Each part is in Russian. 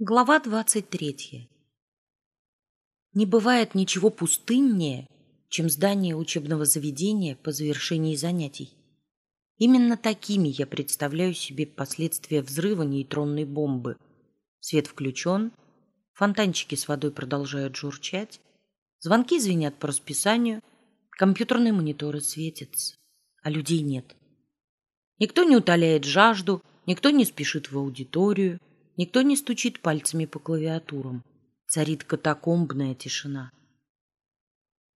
Глава двадцать третья. Не бывает ничего пустыннее, чем здание учебного заведения по завершении занятий. Именно такими я представляю себе последствия взрыва нейтронной бомбы. Свет включен, фонтанчики с водой продолжают журчать, звонки звенят по расписанию, компьютерные мониторы светятся, а людей нет. Никто не утоляет жажду, никто не спешит в аудиторию, Никто не стучит пальцами по клавиатурам. Царит катакомбная тишина.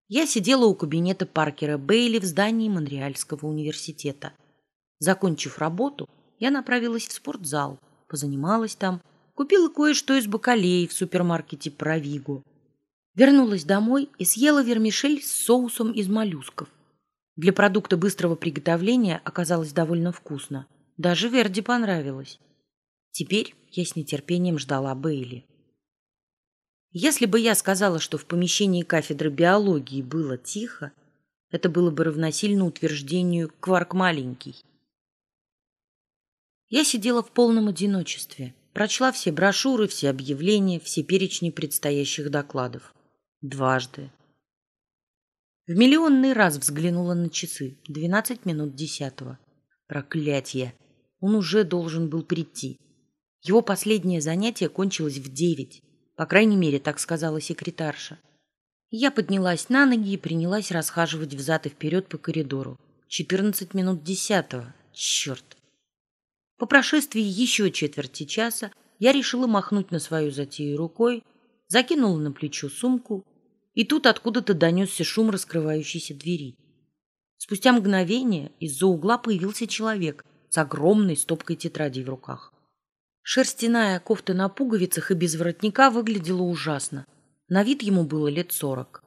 Я сидела у кабинета Паркера Бейли в здании Монреальского университета. Закончив работу, я направилась в спортзал, позанималась там, купила кое-что из бакалеи в супермаркете Провиго. Вернулась домой и съела вермишель с соусом из моллюсков. Для продукта быстрого приготовления оказалось довольно вкусно. Даже Верди понравилось. Теперь я с нетерпением ждала Бейли. Если бы я сказала, что в помещении кафедры биологии было тихо, это было бы равносильно утверждению «кварк маленький». Я сидела в полном одиночестве, прочла все брошюры, все объявления, все перечни предстоящих докладов. Дважды. В миллионный раз взглянула на часы. Двенадцать минут десятого. Проклятье! Он уже должен был прийти. Его последнее занятие кончилось в девять. По крайней мере, так сказала секретарша. Я поднялась на ноги и принялась расхаживать взад и вперед по коридору. Четырнадцать минут десятого. Черт! По прошествии еще четверти часа я решила махнуть на свою затею рукой, закинула на плечо сумку, и тут откуда-то донесся шум раскрывающейся двери. Спустя мгновение из-за угла появился человек с огромной стопкой тетрадей в руках. Шерстяная кофта на пуговицах и без воротника выглядела ужасно. На вид ему было лет сорок.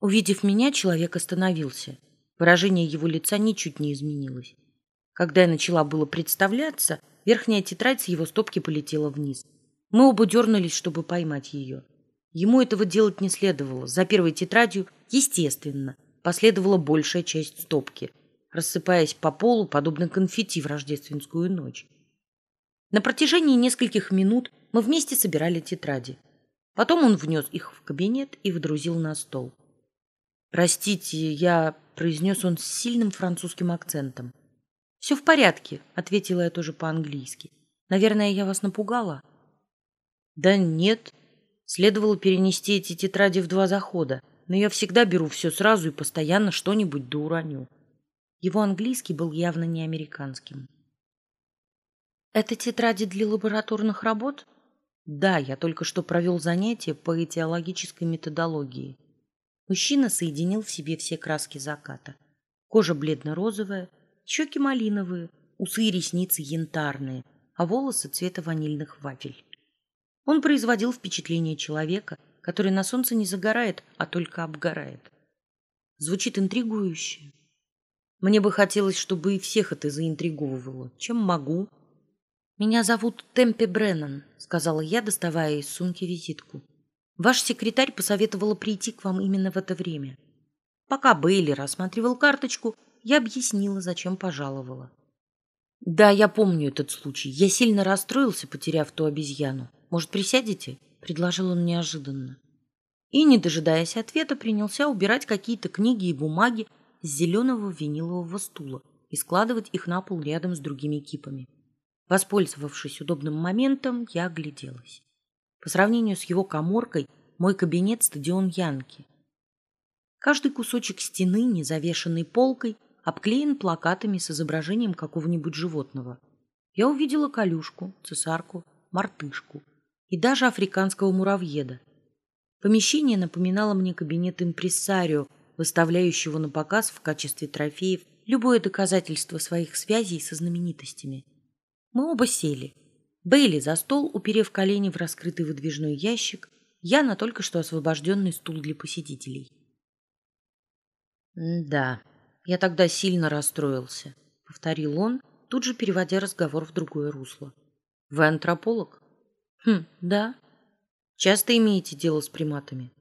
Увидев меня, человек остановился. Выражение его лица ничуть не изменилось. Когда я начала было представляться, верхняя тетрадь с его стопки полетела вниз. Мы оба дернулись, чтобы поймать ее. Ему этого делать не следовало. За первой тетрадью, естественно, последовала большая часть стопки, рассыпаясь по полу, подобно конфетти в рождественскую ночь. На протяжении нескольких минут мы вместе собирали тетради. Потом он внес их в кабинет и вдрузил на стол. «Простите, я...» — произнес он с сильным французским акцентом. «Все в порядке», — ответила я тоже по-английски. «Наверное, я вас напугала?» «Да нет. Следовало перенести эти тетради в два захода, но я всегда беру все сразу и постоянно что-нибудь доуроню». Его английский был явно не американским. Это тетради для лабораторных работ? Да, я только что провел занятие по этиологической методологии. Мужчина соединил в себе все краски заката. Кожа бледно-розовая, щеки малиновые, усы и ресницы янтарные, а волосы цвета ванильных вафель. Он производил впечатление человека, который на солнце не загорает, а только обгорает. Звучит интригующе. Мне бы хотелось, чтобы и всех это заинтриговывало. Чем могу, «Меня зовут Темпе Бреннан», — сказала я, доставая из сумки визитку. «Ваш секретарь посоветовала прийти к вам именно в это время. Пока Бейли рассматривал карточку, я объяснила, зачем пожаловала. «Да, я помню этот случай. Я сильно расстроился, потеряв ту обезьяну. Может, присядете?» — предложил он неожиданно. И, не дожидаясь ответа, принялся убирать какие-то книги и бумаги с зеленого винилового стула и складывать их на пол рядом с другими кипами. Воспользовавшись удобным моментом, я огляделась. По сравнению с его коморкой, мой кабинет — стадион Янки. Каждый кусочек стены, не завешенный полкой, обклеен плакатами с изображением какого-нибудь животного. Я увидела колюшку, цесарку, мартышку и даже африканского муравьеда. Помещение напоминало мне кабинет импрессарио, выставляющего на показ в качестве трофеев любое доказательство своих связей со знаменитостями. Мы оба сели. Бейли за стол, уперев колени в раскрытый выдвижной ящик, я на только что освобожденный стул для посетителей. «Да, я тогда сильно расстроился», — повторил он, тут же переводя разговор в другое русло. «Вы антрополог?» «Хм, да. Часто имеете дело с приматами?»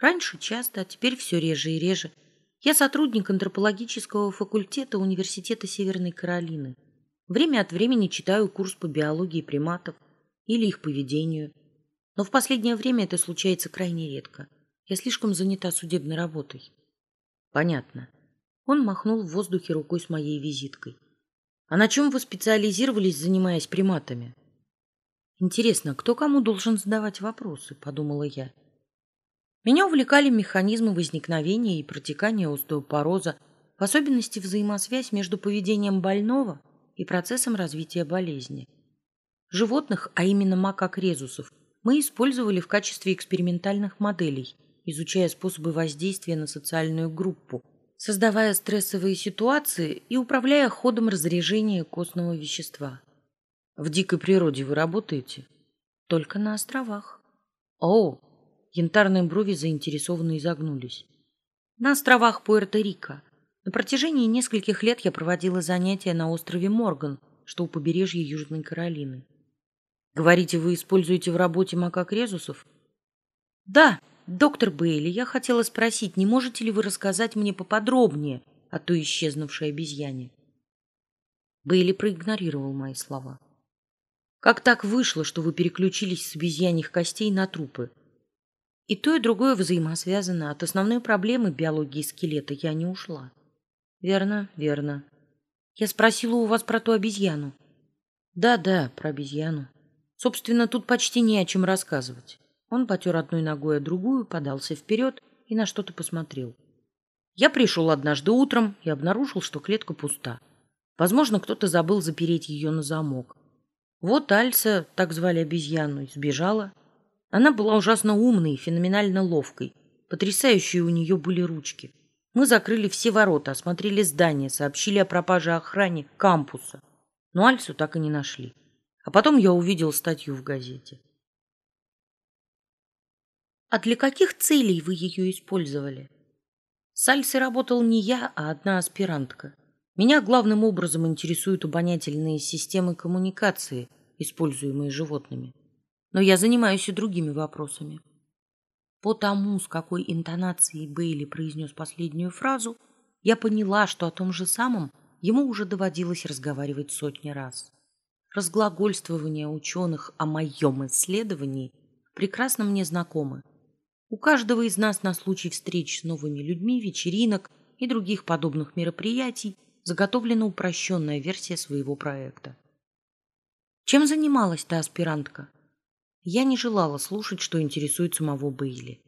«Раньше часто, а теперь все реже и реже. Я сотрудник антропологического факультета Университета Северной Каролины. Время от времени читаю курс по биологии приматов. или их поведению. Но в последнее время это случается крайне редко. Я слишком занята судебной работой. Понятно. Он махнул в воздухе рукой с моей визиткой. А на чем вы специализировались, занимаясь приматами? Интересно, кто кому должен задавать вопросы, подумала я. Меня увлекали механизмы возникновения и протекания остеопороза, в особенности взаимосвязь между поведением больного и процессом развития болезни. Животных, а именно макак резусов, мы использовали в качестве экспериментальных моделей, изучая способы воздействия на социальную группу, создавая стрессовые ситуации и управляя ходом разрежения костного вещества. В дикой природе вы работаете? Только на островах. О, янтарные брови заинтересованно изогнулись. На островах Пуэрто-Рико. На протяжении нескольких лет я проводила занятия на острове Морган, что у побережья Южной Каролины. Говорите, вы используете в работе макак резусов? Да, Доктор Бейли, я хотела спросить, не можете ли вы рассказать мне поподробнее о той исчезнувшей обезьяне? Бейли проигнорировал мои слова. Как так вышло, что вы переключились с обезьяньих костей на трупы? И то, и другое взаимосвязано. От основной проблемы биологии скелета я не ушла. Верно, верно. Я спросила у вас про ту обезьяну. Да, да, про обезьяну. Собственно, тут почти не о чем рассказывать. Он потер одной ногой, а другую, подался вперед и на что-то посмотрел. Я пришел однажды утром и обнаружил, что клетка пуста. Возможно, кто-то забыл запереть ее на замок. Вот Альса, так звали обезьяну, сбежала. Она была ужасно умной и феноменально ловкой. Потрясающие у нее были ручки. Мы закрыли все ворота, осмотрели здание, сообщили о пропаже охране кампуса. Но Альсу так и не нашли. А потом я увидел статью в газете. А для каких целей вы ее использовали? С Альсой работал не я, а одна аспирантка. Меня главным образом интересуют обонятельные системы коммуникации, используемые животными. Но я занимаюсь и другими вопросами. По тому, с какой интонацией Бейли произнес последнюю фразу, я поняла, что о том же самом ему уже доводилось разговаривать сотни раз. Разглагольствования ученых о моем исследовании прекрасно мне знакомы, у каждого из нас на случай встреч с новыми людьми, вечеринок и других подобных мероприятий заготовлена упрощенная версия своего проекта. Чем занималась та аспирантка? Я не желала слушать, что интересует самого Бейли.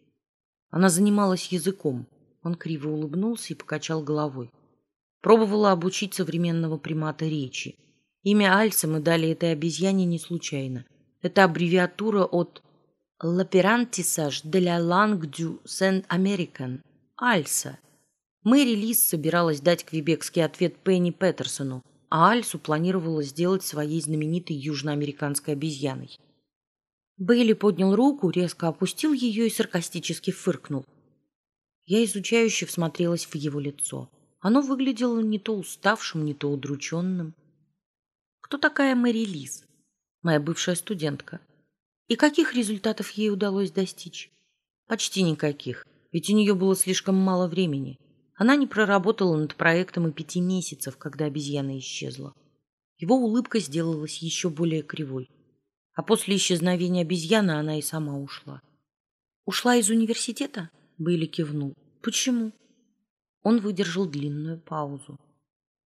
Она занималась языком. Он криво улыбнулся и покачал головой. Пробовала обучить современного примата речи. Имя Альса мы дали этой обезьяне не случайно. Это аббревиатура от L'apprentissage de la langue du Saint-Américain. Альса. Мэри Лис собиралась дать квебекский ответ Пенни Петерсону, а Альсу планировала сделать своей знаменитой южноамериканской обезьяной. Бейли поднял руку, резко опустил ее и саркастически фыркнул. Я изучающе всмотрелась в его лицо. Оно выглядело не то уставшим, не то удрученным. Кто такая Мэри Лиз? Моя бывшая студентка. И каких результатов ей удалось достичь? Почти никаких, ведь у нее было слишком мало времени. Она не проработала над проектом и пяти месяцев, когда обезьяна исчезла. Его улыбка сделалась еще более кривой. А после исчезновения обезьяны она и сама ушла. «Ушла из университета?» Бейли кивнул. «Почему?» Он выдержал длинную паузу.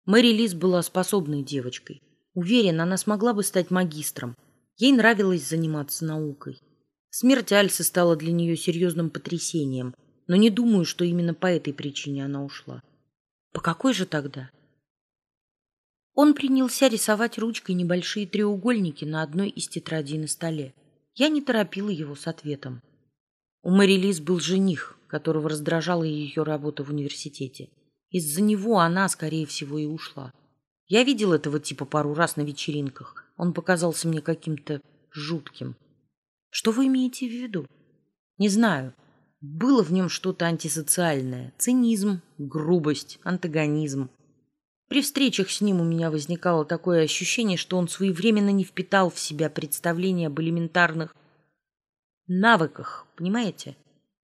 Мэри Лиз была способной девочкой. Уверен, она смогла бы стать магистром, Ей нравилось заниматься наукой. Смерть Альсы стала для нее серьезным потрясением, но не думаю, что именно по этой причине она ушла. По какой же тогда? Он принялся рисовать ручкой небольшие треугольники на одной из тетрадей на столе. Я не торопила его с ответом. У Мэри Лиз был жених, которого раздражала ее работа в университете. Из-за него она, скорее всего, и ушла. Я видел этого типа пару раз на вечеринках. Он показался мне каким-то жутким. Что вы имеете в виду? Не знаю. Было в нем что-то антисоциальное. Цинизм, грубость, антагонизм. При встречах с ним у меня возникало такое ощущение, что он своевременно не впитал в себя представление об элементарных навыках, понимаете?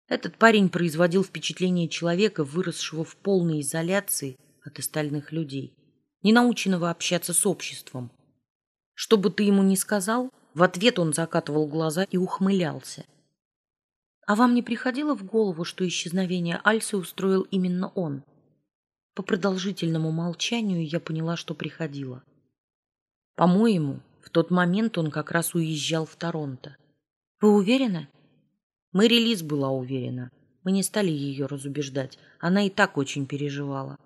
Этот парень производил впечатление человека, выросшего в полной изоляции от остальных людей, не наученного общаться с обществом. Что бы ты ему ни сказал, В ответ он закатывал глаза и ухмылялся. А вам не приходило в голову, что исчезновение Альсы устроил именно он? По продолжительному молчанию я поняла, что приходило. По-моему, в тот момент он как раз уезжал в Торонто. Вы уверены? Мэри Лиз была уверена. Мы не стали ее разубеждать. Она и так очень переживала.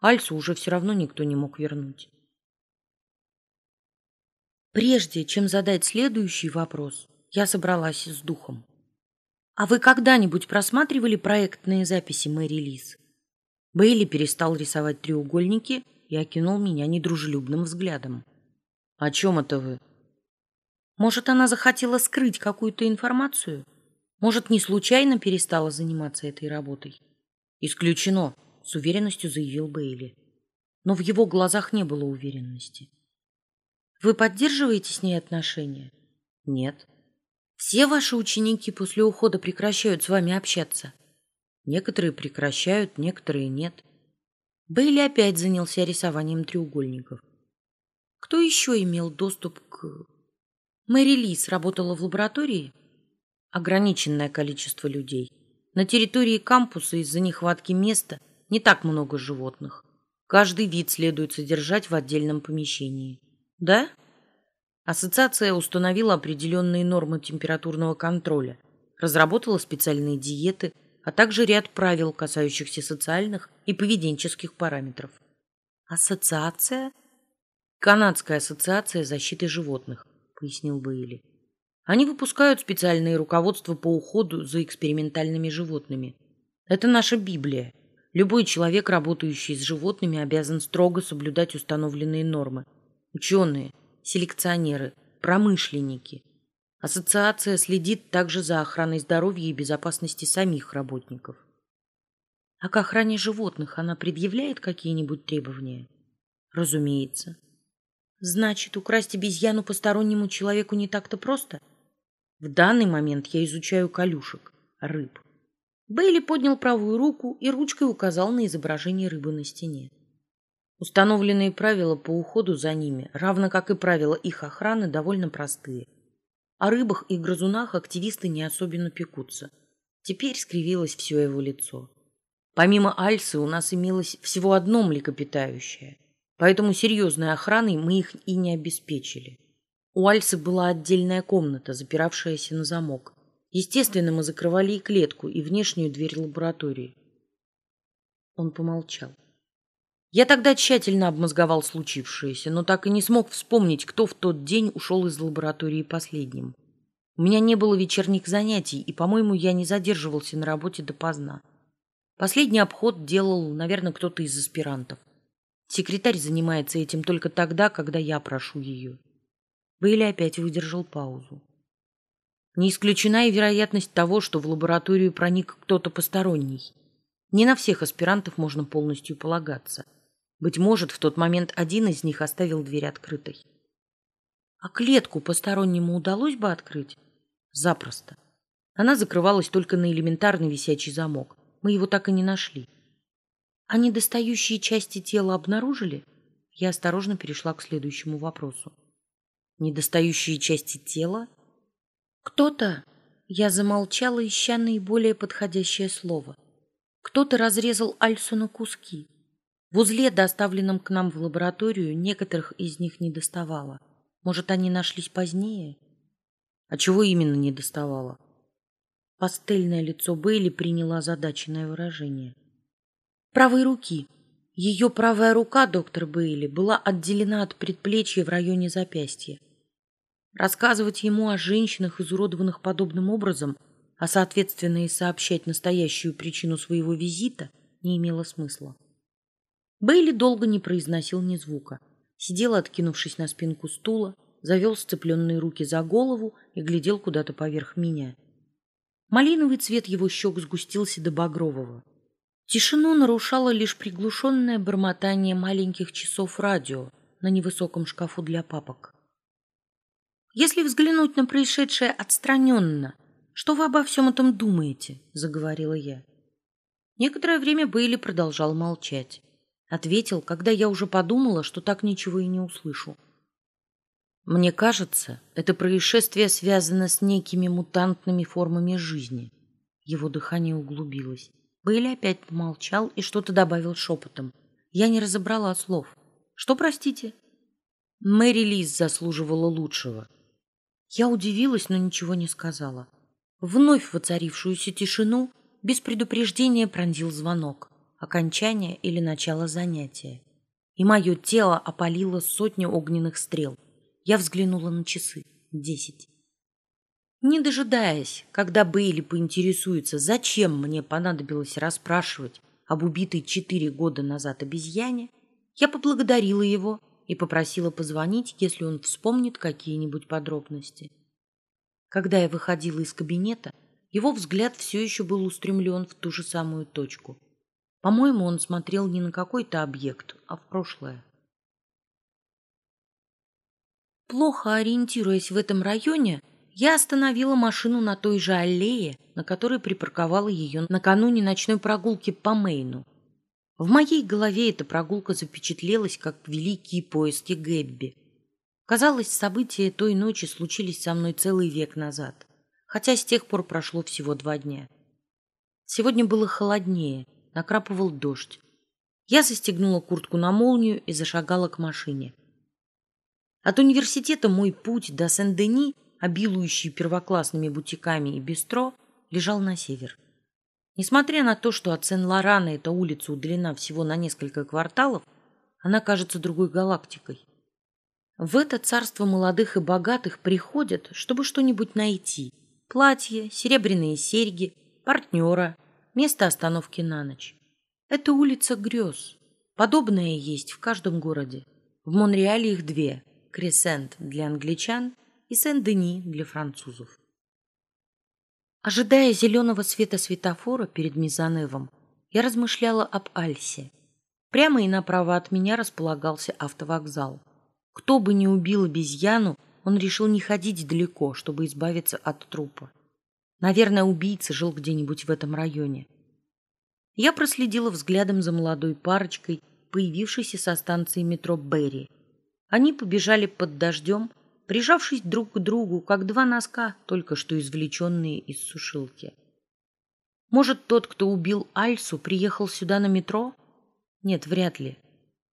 Альсу уже все равно никто не мог вернуть. Прежде чем задать следующий вопрос, я собралась с духом. А вы когда-нибудь просматривали проектные записи Мэри Лиз? Бейли перестал рисовать треугольники и окинул меня недружелюбным взглядом. О чем это вы? Может, она захотела скрыть какую-то информацию? Может, не случайно перестала заниматься этой работой? Исключено, с уверенностью заявил Бейли. Но в его глазах не было уверенности. Вы поддерживаете с ней отношения? Нет. Все ваши ученики после ухода прекращают с вами общаться? Некоторые прекращают, некоторые нет. Бейли опять занялся рисованием треугольников. Кто еще имел доступ к... Мэри Лис работала в лаборатории? ограниченное количество людей. На территории кампуса из-за нехватки места не так много животных. Каждый вид следует содержать в отдельном помещении. Да? Ассоциация установила определенные нормы температурного контроля, разработала специальные диеты, а также ряд правил, касающихся социальных и поведенческих параметров. Ассоциация? Канадская ассоциация защиты животных, пояснил Бейли. Они выпускают специальные руководства по уходу за экспериментальными животными. Это наша Библия. Любой человек, работающий с животными, обязан строго соблюдать установленные нормы. Ученые, селекционеры, промышленники. Ассоциация следит также за охраной здоровья и безопасности самих работников. А к охране животных она предъявляет какие-нибудь требования? Разумеется. Значит, украсть обезьяну постороннему человеку не так-то просто? В данный момент я изучаю колюшек, рыб. Бейли поднял правую руку и ручкой указал на изображение рыбы на стене. Установленные правила по уходу за ними, равно как и правила их охраны, довольно простые. О рыбах и грызунах активисты не особенно пекутся. Теперь скривилось все его лицо. Помимо Альсы у нас имелось всего одно млекопитающее, поэтому серьезной охраной мы их и не обеспечили. У Альсы была отдельная комната, запиравшаяся на замок. Естественно, мы закрывали и клетку, и внешнюю дверь лаборатории. Он помолчал. Я тогда тщательно обмозговал случившееся, но так и не смог вспомнить, кто в тот день ушел из лаборатории последним. У меня не было вечерних занятий, и, по-моему, я не задерживался на работе допоздна. Последний обход делал, наверное, кто-то из аспирантов. Секретарь занимается этим только тогда, когда я прошу ее. Бейли опять выдержал паузу. Не исключена и вероятность того, что в лабораторию проник кто-то посторонний. Не на всех аспирантов можно полностью полагаться. Быть может, в тот момент один из них оставил дверь открытой. А клетку постороннему удалось бы открыть? Запросто. Она закрывалась только на элементарный висячий замок. Мы его так и не нашли. А недостающие части тела обнаружили? Я осторожно перешла к следующему вопросу недостающие части тела? Кто-то, я замолчала, ища наиболее подходящее слово. Кто-то разрезал Альсу на куски. В узле, доставленном к нам в лабораторию, некоторых из них не доставало. Может, они нашлись позднее? А чего именно не доставало? Пастельное лицо Бейли приняло озадаченное выражение. Правой руки. Ее правая рука, доктор Бейли, была отделена от предплечья в районе запястья. Рассказывать ему о женщинах, изуродованных подобным образом, а соответственно и сообщать настоящую причину своего визита, не имело смысла. Бейли долго не произносил ни звука. Сидел, откинувшись на спинку стула, завел сцепленные руки за голову и глядел куда-то поверх меня. Малиновый цвет его щек сгустился до багрового. Тишину нарушало лишь приглушенное бормотание маленьких часов радио на невысоком шкафу для папок. Если взглянуть на происшедшее отстраненно, что вы обо всем этом думаете? заговорила я. Некоторое время Бейли продолжал молчать. Ответил, когда я уже подумала, что так ничего и не услышу. Мне кажется, это происшествие связано с некими мутантными формами жизни. Его дыхание углубилось. Бейли опять помолчал и что-то добавил шепотом. Я не разобрала слов. Что, простите? Мэри Лиз заслуживала лучшего. Я удивилась, но ничего не сказала. Вновь воцарившуюся тишину без предупреждения пронзил звонок. Окончание или начало занятия. И мое тело опалило сотню огненных стрел. Я взглянула на часы. Десять. Не дожидаясь, когда Бейли поинтересуется, зачем мне понадобилось расспрашивать об убитой четыре года назад обезьяне, я поблагодарила его и попросила позвонить, если он вспомнит какие-нибудь подробности. Когда я выходила из кабинета, его взгляд все еще был устремлен в ту же самую точку. По-моему, он смотрел не на какой-то объект, а в прошлое. Плохо ориентируясь в этом районе, я остановила машину на той же аллее, на которой припарковала ее накануне ночной прогулки по Мейну. В моей голове эта прогулка запечатлелась, как великие поиски Гэбби. Казалось, события той ночи случились со мной целый век назад, хотя с тех пор прошло всего два дня. Сегодня было холоднее, накрапывал дождь. Я застегнула куртку на молнию и зашагала к машине. От университета мой путь до Сен-Дени – обилующий первоклассными бутиками и бистро, лежал на север. Несмотря на то, что от Сен-Лорана эта улица удалена всего на несколько кварталов, она кажется другой галактикой. В это царство молодых и богатых приходят, чтобы что-нибудь найти. Платье, серебряные серьги, партнера, место остановки на ночь. Это улица грез. Подобное есть в каждом городе. В Монреале их две – Кресент для англичан и Сен-Дени для французов. Ожидая зеленого света светофора перед Мизаневом, я размышляла об Альсе. Прямо и направо от меня располагался автовокзал. Кто бы ни убил обезьяну, он решил не ходить далеко, чтобы избавиться от трупа. Наверное, убийца жил где-нибудь в этом районе. Я проследила взглядом за молодой парочкой, появившейся со станции метро Берри. Они побежали под дождем, прижавшись друг к другу, как два носка, только что извлеченные из сушилки. Может, тот, кто убил Альсу, приехал сюда на метро? Нет, вряд ли.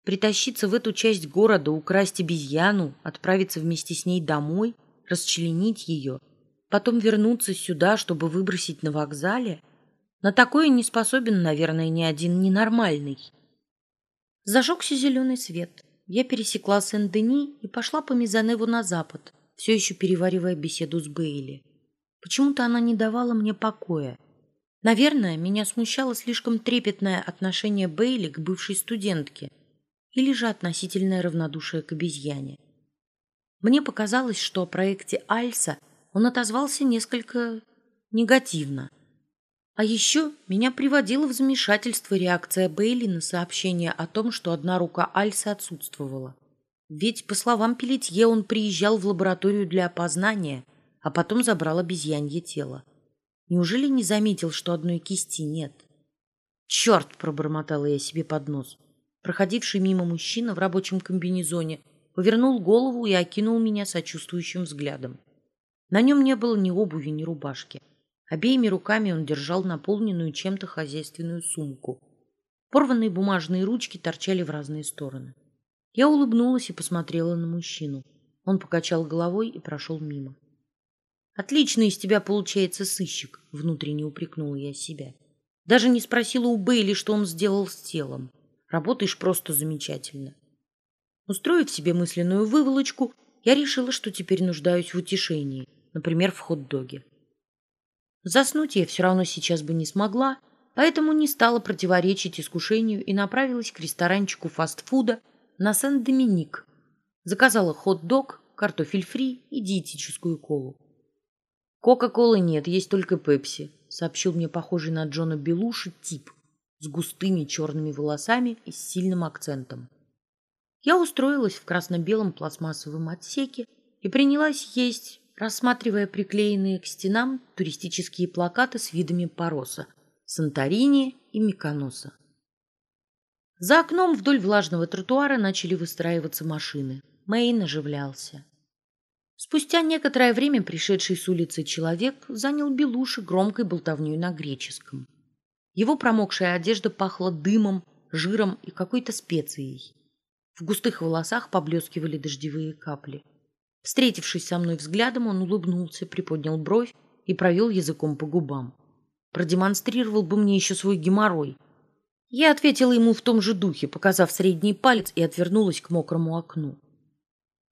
Притащиться в эту часть города, украсть обезьяну, отправиться вместе с ней домой, расчленить ее, потом вернуться сюда, чтобы выбросить на вокзале? На такое не способен, наверное, ни один ненормальный. Зажегся зеленый свет. Я пересекла Сен-Дени и пошла по Мизаневу на запад, все еще переваривая беседу с Бейли. Почему-то она не давала мне покоя. Наверное, меня смущало слишком трепетное отношение Бейли к бывшей студентке или же относительное равнодушие к обезьяне. Мне показалось, что о проекте Альса он отозвался несколько негативно – а еще меня приводила в замешательство реакция Бейли на сообщение о том, что одна рука Альса отсутствовала. Ведь, по словам Пелетье, он приезжал в лабораторию для опознания, а потом забрал обезьянье тело. Неужели не заметил, что одной кисти нет? «Черт!» – пробормотала я себе под нос. Проходивший мимо мужчина в рабочем комбинезоне повернул голову и окинул меня сочувствующим взглядом. На нем не было ни обуви, ни рубашки – Обеими руками он держал наполненную чем-то хозяйственную сумку. Порванные бумажные ручки торчали в разные стороны. Я улыбнулась и посмотрела на мужчину. Он покачал головой и прошел мимо. «Отлично из тебя получается сыщик», — внутренне упрекнула я себя. Даже не спросила у Бейли, что он сделал с телом. Работаешь просто замечательно. Устроив себе мысленную выволочку, я решила, что теперь нуждаюсь в утешении, например, в хот-доге. Заснуть я все равно сейчас бы не смогла, поэтому не стала противоречить искушению и направилась к ресторанчику фастфуда на Сен-Доминик. Заказала хот-дог, картофель фри и диетическую колу. «Кока-колы нет, есть только пепси», — сообщил мне похожий на Джона Белуши тип с густыми черными волосами и с сильным акцентом. Я устроилась в красно-белом пластмассовом отсеке и принялась есть рассматривая приклеенные к стенам туристические плакаты с видами Пороса, Санторини и Миконоса. За окном вдоль влажного тротуара начали выстраиваться машины. Мэйн оживлялся. Спустя некоторое время пришедший с улицы человек занял Белуши громкой болтовней на греческом. Его промокшая одежда пахла дымом, жиром и какой-то специей. В густых волосах поблескивали дождевые капли. Встретившись со мной взглядом, он улыбнулся, приподнял бровь и провел языком по губам. Продемонстрировал бы мне еще свой геморрой. Я ответила ему в том же духе, показав средний палец и отвернулась к мокрому окну.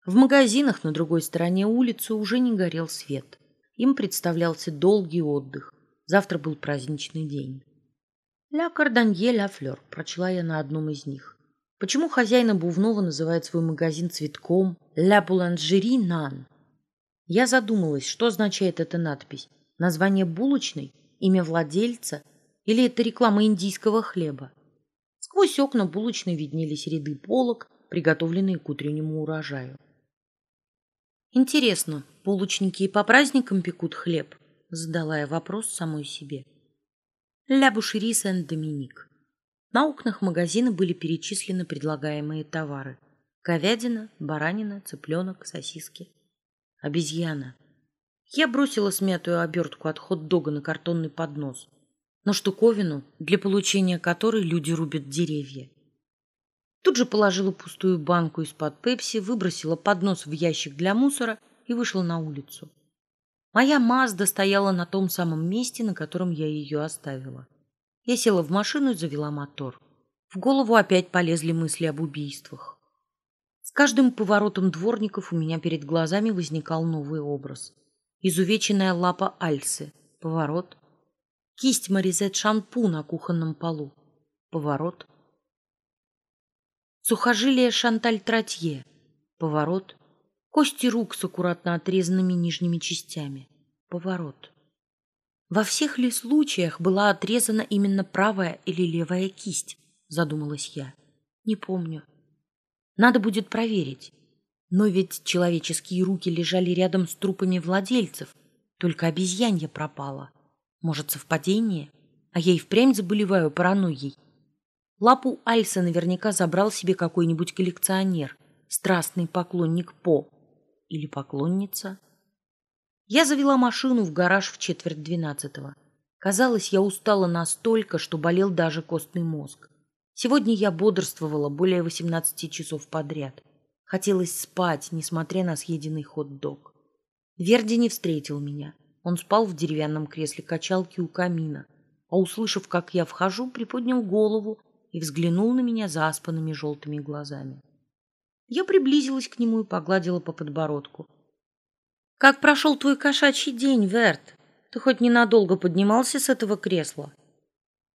В магазинах на другой стороне улицы уже не горел свет. Им представлялся долгий отдых. Завтра был праздничный день. «Ля Карданье, ля Флёр», — прочла я на одном из них. Почему хозяин обувного называет свой магазин цветком «Ля Буланжери Нан»? Я задумалась, что означает эта надпись. Название булочной, имя владельца или это реклама индийского хлеба? Сквозь окна булочной виднелись ряды полок, приготовленные к утреннему урожаю. Интересно, булочники и по праздникам пекут хлеб? Задала я вопрос самой себе. Ля Бушери Сен-Доминик. На окнах магазина были перечислены предлагаемые товары. Говядина, баранина, цыпленок, сосиски. Обезьяна. Я бросила смятую обертку от хот-дога на картонный поднос, на штуковину, для получения которой люди рубят деревья. Тут же положила пустую банку из-под пепси, выбросила поднос в ящик для мусора и вышла на улицу. Моя Мазда стояла на том самом месте, на котором я ее оставила. Я села в машину и завела мотор. В голову опять полезли мысли об убийствах. С каждым поворотом дворников у меня перед глазами возникал новый образ. Изувеченная лапа Альсы. Поворот. Кисть Маризет Шампу на кухонном полу. Поворот. Сухожилие Шанталь Тратье. Поворот. Кости рук с аккуратно отрезанными нижними частями. Поворот. Во всех ли случаях была отрезана именно правая или левая кисть? Задумалась я. Не помню. Надо будет проверить. Но ведь человеческие руки лежали рядом с трупами владельцев. Только обезьянья пропала. Может, совпадение? А я и впрямь заболеваю паранойей. Лапу Альса наверняка забрал себе какой-нибудь коллекционер, страстный поклонник По. Или поклонница. Я завела машину в гараж в четверть двенадцатого. Казалось, я устала настолько, что болел даже костный мозг. Сегодня я бодрствовала более восемнадцати часов подряд. Хотелось спать, несмотря на съеденный хот-дог. Верди не встретил меня. Он спал в деревянном кресле качалки у камина, а услышав, как я вхожу, приподнял голову и взглянул на меня заспанными желтыми глазами. Я приблизилась к нему и погладила по подбородку. «Как прошел твой кошачий день, Верт? Ты хоть ненадолго поднимался с этого кресла?»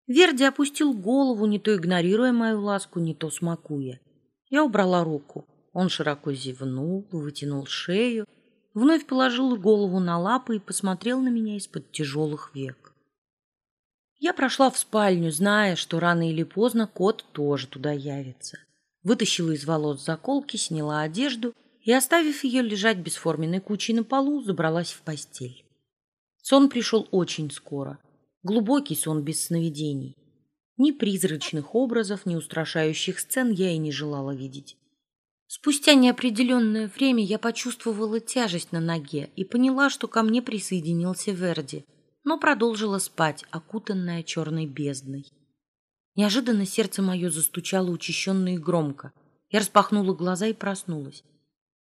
Верди опустил голову, не то игнорируя мою ласку, не то смакуя. Я убрала руку. Он широко зевнул, вытянул шею, вновь положил голову на лапы и посмотрел на меня из-под тяжелых век. Я прошла в спальню, зная, что рано или поздно кот тоже туда явится. Вытащила из волос заколки, сняла одежду и, оставив ее лежать бесформенной кучей на полу, забралась в постель. Сон пришел очень скоро. Глубокий сон без сновидений. Ни призрачных образов, ни устрашающих сцен я и не желала видеть. Спустя неопределенное время я почувствовала тяжесть на ноге и поняла, что ко мне присоединился Верди — но продолжила спать, окутанная черной бездной. Неожиданно сердце мое застучало учащенно и громко. Я распахнула глаза и проснулась.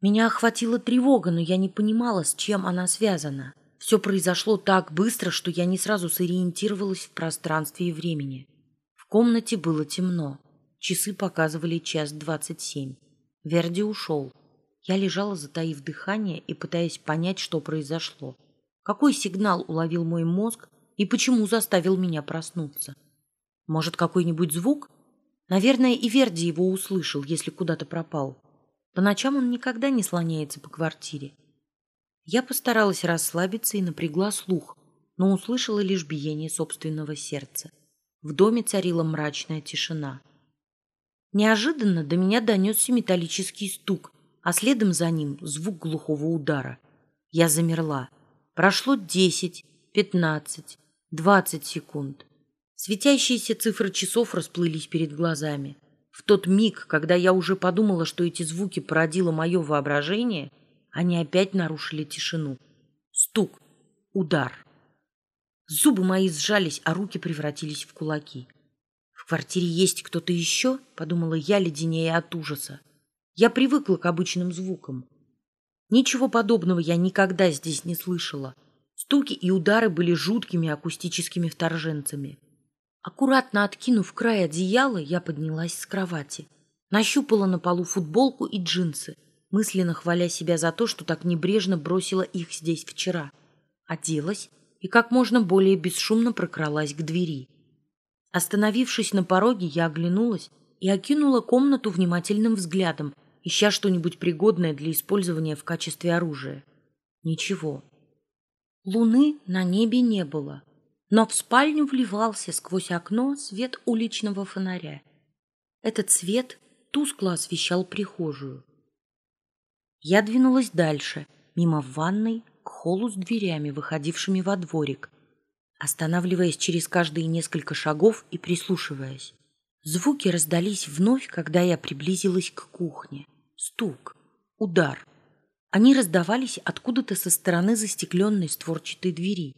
Меня охватила тревога, но я не понимала, с чем она связана. Все произошло так быстро, что я не сразу сориентировалась в пространстве и времени. В комнате было темно. Часы показывали час двадцать семь. Верди ушел. Я лежала, затаив дыхание и пытаясь понять, что произошло. Какой сигнал уловил мой мозг и почему заставил меня проснуться? Может, какой-нибудь звук? Наверное, и Верди его услышал, если куда-то пропал. По ночам он никогда не слоняется по квартире. Я постаралась расслабиться и напрягла слух, но услышала лишь биение собственного сердца. В доме царила мрачная тишина. Неожиданно до меня донесся металлический стук, а следом за ним звук глухого удара. Я замерла. Прошло десять, пятнадцать, двадцать секунд. Светящиеся цифры часов расплылись перед глазами. В тот миг, когда я уже подумала, что эти звуки породило мое воображение, Они опять нарушили тишину. Стук, удар. Зубы мои сжались, а руки превратились в кулаки. «В квартире есть кто-то еще?» — подумала я, леденее от ужаса. Я привыкла к обычным звукам. Ничего подобного я никогда здесь не слышала. Стуки и удары были жуткими акустическими вторженцами. Аккуратно откинув край одеяла, я поднялась с кровати. Нащупала на полу футболку и джинсы, мысленно хваля себя за то, что так небрежно бросила их здесь вчера. Оделась и как можно более бесшумно прокралась к двери. Остановившись на пороге, я оглянулась и окинула комнату внимательным взглядом, ища что-нибудь пригодное для использования в качестве оружия. Ничего. Луны на небе не было, но в спальню вливался сквозь окно свет уличного фонаря. Этот свет тускло освещал прихожую. Я двинулась дальше, мимо ванной, к холлу с дверями, выходившими во дворик, останавливаясь через каждые несколько шагов и прислушиваясь. Звуки раздались вновь, когда я приблизилась к кухне. Стук, удар. Они раздавались откуда-то со стороны застекленной створчатой двери.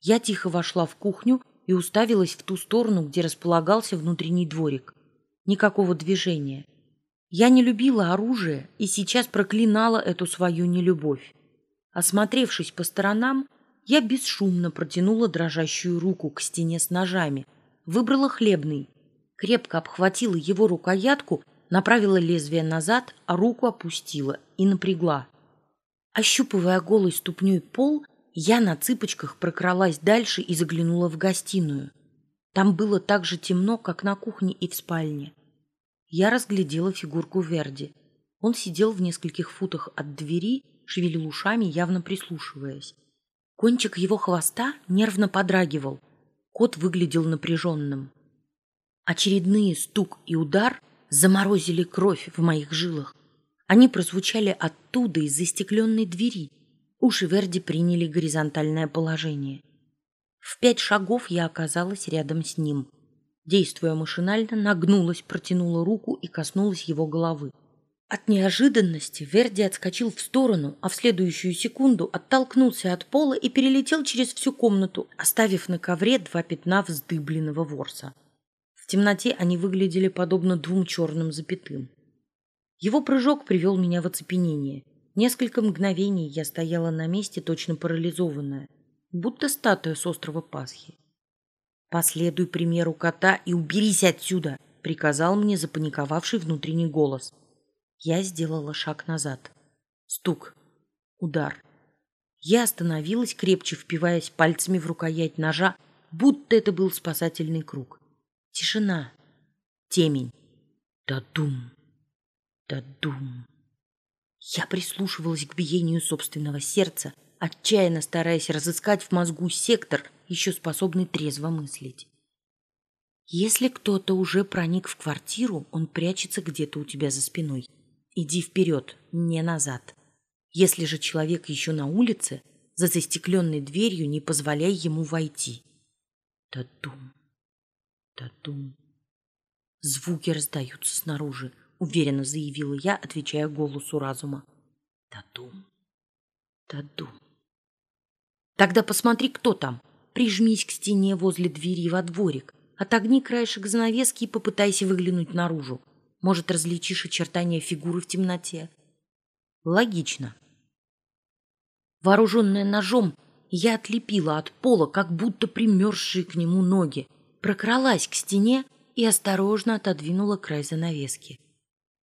Я тихо вошла в кухню и уставилась в ту сторону, где располагался внутренний дворик. Никакого движения. Я не любила оружие и сейчас проклинала эту свою нелюбовь. Осмотревшись по сторонам, я бесшумно протянула дрожащую руку к стене с ножами, выбрала хлебный, крепко обхватила его рукоятку направила лезвие назад, а руку опустила и напрягла. Ощупывая голой ступней пол, я на цыпочках прокралась дальше и заглянула в гостиную. Там было так же темно, как на кухне и в спальне. Я разглядела фигурку Верди. Он сидел в нескольких футах от двери, шевелил ушами, явно прислушиваясь. Кончик его хвоста нервно подрагивал. Кот выглядел напряженным. Очередные стук и удар заморозили кровь в моих жилах. Они прозвучали оттуда, из застекленной двери. Уши Верди приняли горизонтальное положение. В пять шагов я оказалась рядом с ним. Действуя машинально, нагнулась, протянула руку и коснулась его головы. От неожиданности Верди отскочил в сторону, а в следующую секунду оттолкнулся от пола и перелетел через всю комнату, оставив на ковре два пятна вздыбленного ворса темноте они выглядели подобно двум черным запятым. Его прыжок привел меня в оцепенение. Несколько мгновений я стояла на месте, точно парализованная, будто статуя с острова Пасхи. «Последуй примеру кота и уберись отсюда!» — приказал мне запаниковавший внутренний голос. Я сделала шаг назад. Стук. Удар. Я остановилась, крепче впиваясь пальцами в рукоять ножа, будто это был спасательный круг. Тишина. Темень. Да-дум. Да-дум. Я прислушивалась к биению собственного сердца, отчаянно стараясь разыскать в мозгу сектор, еще способный трезво мыслить. Если кто-то уже проник в квартиру, он прячется где-то у тебя за спиной. Иди вперед, не назад. Если же человек еще на улице, за застекленной дверью не позволяй ему войти. Да-дум. Татум. Звуки раздаются снаружи, уверенно заявила я, отвечая голосу разума. Татум. Татум. Тогда посмотри, кто там. Прижмись к стене возле двери во дворик. Отогни краешек занавески и попытайся выглянуть наружу. Может, различишь очертания фигуры в темноте. Логично. Вооруженная ножом, я отлепила от пола, как будто примерзшие к нему ноги прокралась к стене и осторожно отодвинула край занавески.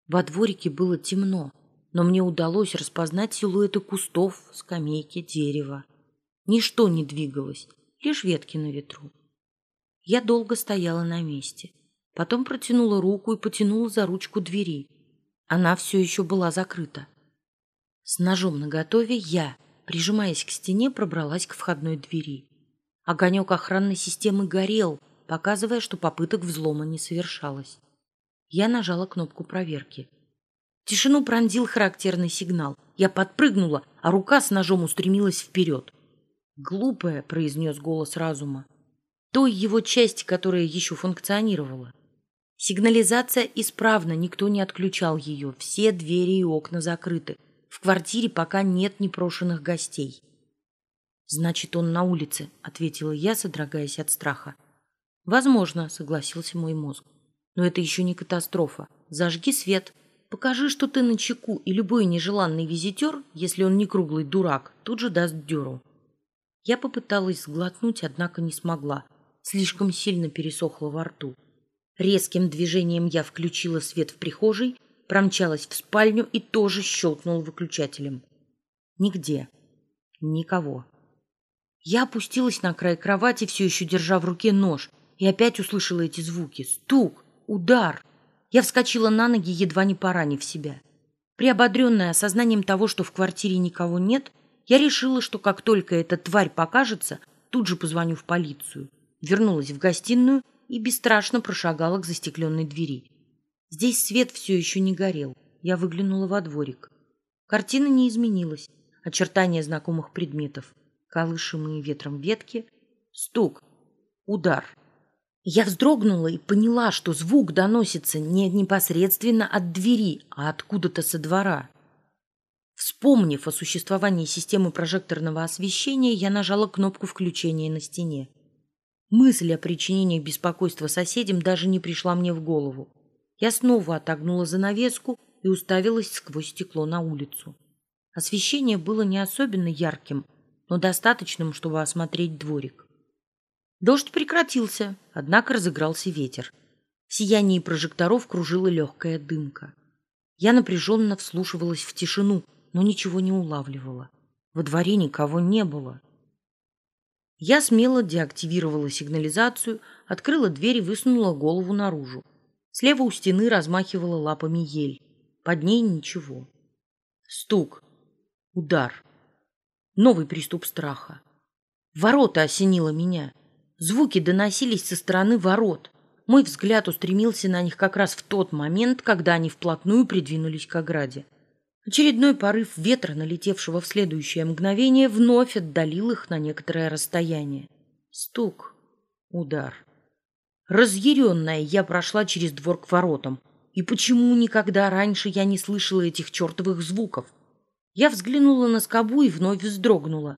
Во дворике было темно, но мне удалось распознать силуэты кустов, скамейки, дерева. Ничто не двигалось, лишь ветки на ветру. Я долго стояла на месте, потом протянула руку и потянула за ручку двери. Она все еще была закрыта. С ножом наготове я, прижимаясь к стене, пробралась к входной двери. Огонек охранной системы горел, показывая, что попыток взлома не совершалось. Я нажала кнопку проверки. Тишину пронзил характерный сигнал. Я подпрыгнула, а рука с ножом устремилась вперед. «Глупая», — произнес голос разума. Той его части, которая еще функционировала. Сигнализация исправна, никто не отключал ее, все двери и окна закрыты. В квартире пока нет непрошенных гостей. «Значит, он на улице», — ответила я, содрогаясь от страха. «Возможно», — согласился мой мозг. «Но это еще не катастрофа. Зажги свет. Покажи, что ты на чеку, и любой нежеланный визитер, если он не круглый дурак, тут же даст дёру». Я попыталась сглотнуть, однако не смогла. Слишком сильно пересохло во рту. Резким движением я включила свет в прихожей, промчалась в спальню и тоже щелкнула выключателем. Нигде. Никого. Я опустилась на край кровати, все еще держа в руке нож, и опять услышала эти звуки. Стук, удар. Я вскочила на ноги, едва не поранив себя. Приободренная осознанием того, что в квартире никого нет, я решила, что как только эта тварь покажется, тут же позвоню в полицию. Вернулась в гостиную и бесстрашно прошагала к застекленной двери. Здесь свет все еще не горел. Я выглянула во дворик. Картина не изменилась. Очертания знакомых предметов колышемые ветром ветки, стук, удар. Я вздрогнула и поняла, что звук доносится не непосредственно от двери, а откуда-то со двора. Вспомнив о существовании системы прожекторного освещения, я нажала кнопку включения на стене. Мысль о причинении беспокойства соседям даже не пришла мне в голову. Я снова отогнула занавеску и уставилась сквозь стекло на улицу. Освещение было не особенно ярким, но достаточным, чтобы осмотреть дворик. Дождь прекратился, однако разыгрался ветер. В сиянии прожекторов кружила легкая дымка. Я напряженно вслушивалась в тишину, но ничего не улавливала. Во дворе никого не было. Я смело деактивировала сигнализацию, открыла дверь и высунула голову наружу. Слева у стены размахивала лапами ель. Под ней ничего. Стук. Удар. Новый приступ страха. Ворота осенило меня. Звуки доносились со стороны ворот. Мой взгляд устремился на них как раз в тот момент, когда они вплотную придвинулись к ограде. Очередной порыв ветра, налетевшего в следующее мгновение, вновь отдалил их на некоторое расстояние. Стук. Удар. Разъяренная, я прошла через двор к воротам. И почему никогда раньше я не слышала этих чертовых звуков? Я взглянула на скобу и вновь вздрогнула.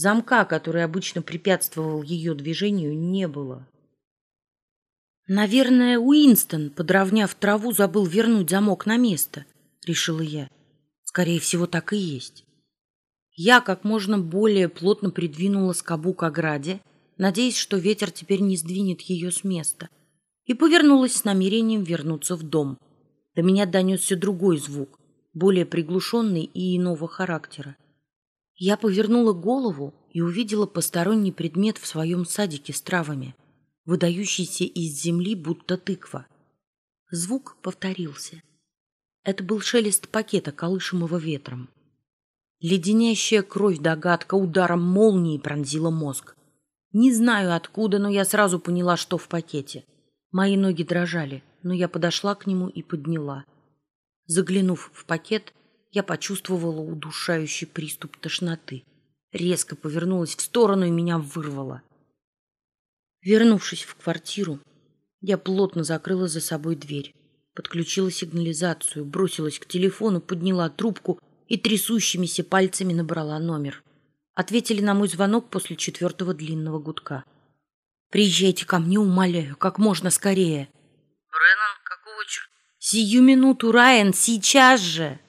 Замка, который обычно препятствовал ее движению, не было. «Наверное, Уинстон, подровняв траву, забыл вернуть замок на место», — решила я. «Скорее всего, так и есть». Я как можно более плотно придвинула скобу к ограде, надеясь, что ветер теперь не сдвинет ее с места, и повернулась с намерением вернуться в дом. До меня донесся другой звук более приглушенный и иного характера. Я повернула голову и увидела посторонний предмет в своем садике с травами, выдающийся из земли, будто тыква. Звук повторился. Это был шелест пакета, колышемого ветром. Леденящая кровь догадка ударом молнии пронзила мозг. Не знаю откуда, но я сразу поняла, что в пакете. Мои ноги дрожали, но я подошла к нему и подняла. Заглянув в пакет, я почувствовала удушающий приступ тошноты. Резко повернулась в сторону и меня вырвало. Вернувшись в квартиру, я плотно закрыла за собой дверь, подключила сигнализацию, бросилась к телефону, подняла трубку и трясущимися пальцами набрала номер. Ответили на мой звонок после четвертого длинного гудка. «Приезжайте ко мне, умоляю, как можно скорее». «Бреннан, какого черта?» Сию минуту, Райан, сейчас же!»